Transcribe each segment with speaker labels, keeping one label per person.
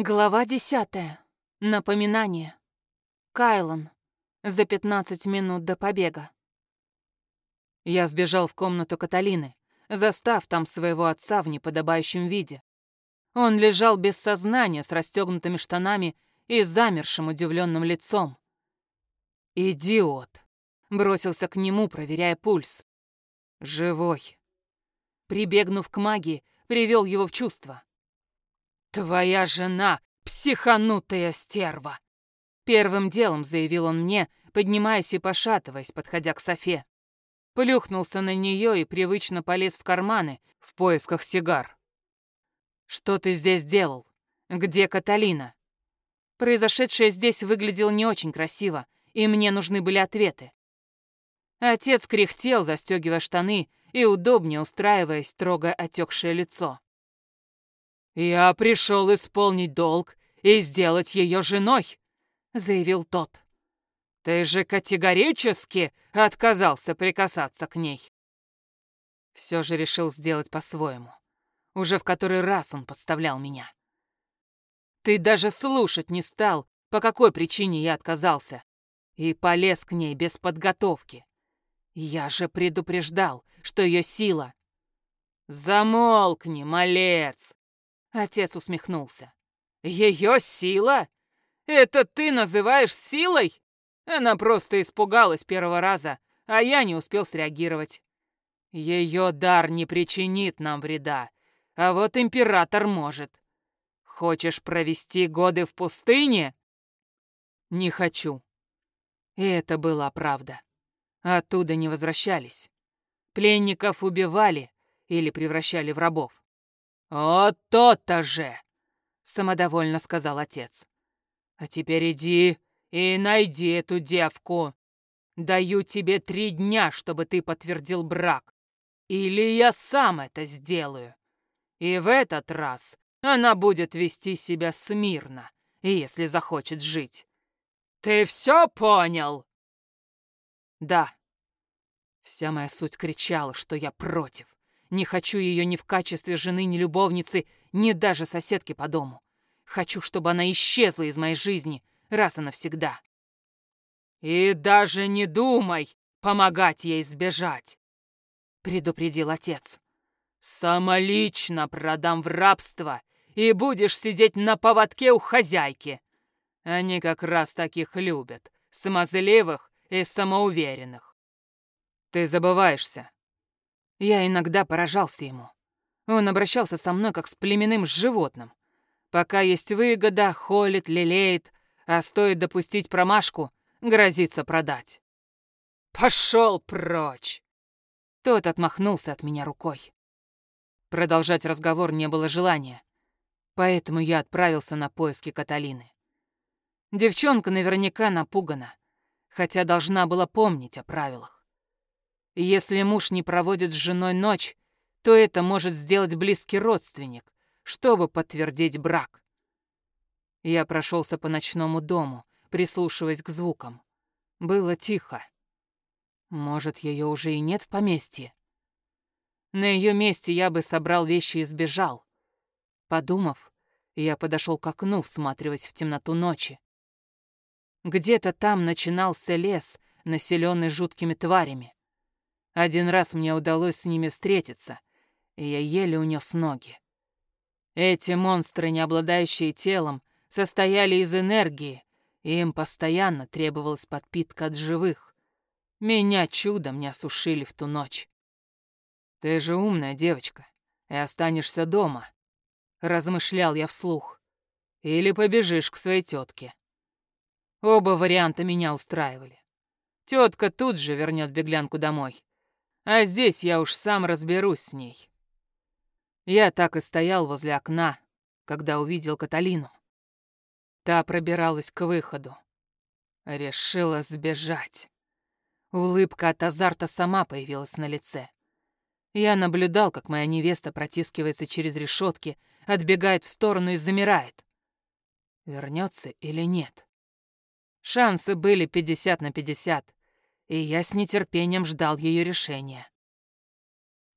Speaker 1: Глава десятая. Напоминание. Кайлан. За 15 минут до побега. Я вбежал в комнату Каталины, застав там своего отца в неподобающем виде. Он лежал без сознания с расстегнутыми штанами и замершим удивленным лицом. «Идиот!» — бросился к нему, проверяя пульс. «Живой!» Прибегнув к магии, привел его в чувство. «Твоя жена — психанутая стерва!» Первым делом заявил он мне, поднимаясь и пошатываясь, подходя к Софе. Плюхнулся на нее и привычно полез в карманы в поисках сигар. «Что ты здесь делал? Где Каталина?» Произошедшее здесь выглядело не очень красиво, и мне нужны были ответы. Отец кряхтел, застегивая штаны и удобнее устраиваясь, трогая отекшее лицо. «Я пришел исполнить долг и сделать ее женой», — заявил тот. «Ты же категорически отказался прикасаться к ней». Все же решил сделать по-своему. Уже в который раз он подставлял меня. Ты даже слушать не стал, по какой причине я отказался, и полез к ней без подготовки. Я же предупреждал, что ее сила... «Замолкни, малец!» Отец усмехнулся. «Ее сила? Это ты называешь силой? Она просто испугалась первого раза, а я не успел среагировать. Ее дар не причинит нам вреда, а вот император может. Хочешь провести годы в пустыне? Не хочу. И это была правда. Оттуда не возвращались. Пленников убивали или превращали в рабов. «Вот то-то же!» — самодовольно сказал отец. «А теперь иди и найди эту девку. Даю тебе три дня, чтобы ты подтвердил брак. Или я сам это сделаю. И в этот раз она будет вести себя смирно, если захочет жить. Ты все понял?» «Да». Вся моя суть кричала, что я против. Не хочу ее ни в качестве жены, ни любовницы, ни даже соседки по дому. Хочу, чтобы она исчезла из моей жизни раз и навсегда. «И даже не думай помогать ей сбежать!» — предупредил отец. «Самолично продам в рабство, и будешь сидеть на поводке у хозяйки. Они как раз таких любят, смазливых и самоуверенных». «Ты забываешься», я иногда поражался ему. Он обращался со мной как с племенным животным. Пока есть выгода, холит, лелеет, а стоит допустить промашку, грозится продать. «Пошел прочь!» Тот отмахнулся от меня рукой. Продолжать разговор не было желания, поэтому я отправился на поиски Каталины. Девчонка наверняка напугана, хотя должна была помнить о правилах. Если муж не проводит с женой ночь, то это может сделать близкий родственник, чтобы подтвердить брак. Я прошелся по ночному дому, прислушиваясь к звукам. Было тихо. Может, ее уже и нет в поместье? На ее месте я бы собрал вещи и сбежал. Подумав, я подошел к окну, всматриваясь в темноту ночи. Где-то там начинался лес, населенный жуткими тварями. Один раз мне удалось с ними встретиться, и я еле унес ноги. Эти монстры, не обладающие телом, состояли из энергии, и им постоянно требовалась подпитка от живых. Меня чудом не осушили в ту ночь. «Ты же умная девочка, и останешься дома», — размышлял я вслух. «Или побежишь к своей тетке». Оба варианта меня устраивали. Тетка тут же вернет беглянку домой. А здесь я уж сам разберусь с ней. Я так и стоял возле окна, когда увидел Каталину. Та пробиралась к выходу. Решила сбежать. Улыбка от азарта сама появилась на лице. Я наблюдал, как моя невеста протискивается через решетки, отбегает в сторону и замирает. Вернется или нет? Шансы были 50 на 50 и я с нетерпением ждал ее решения.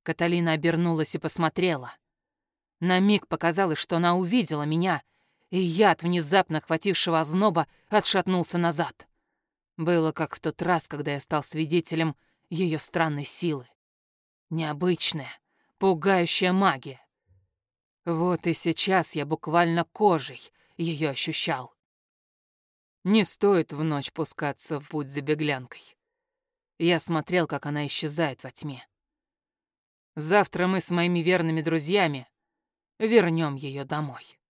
Speaker 1: Каталина обернулась и посмотрела. На миг показалось, что она увидела меня, и я от внезапно охватившего озноба отшатнулся назад. Было как в тот раз, когда я стал свидетелем ее странной силы. Необычная, пугающая магия. Вот и сейчас я буквально кожей ее ощущал. Не стоит в ночь пускаться в путь за беглянкой. Я смотрел, как она исчезает во тьме. Завтра мы с моими верными друзьями вернем ее домой.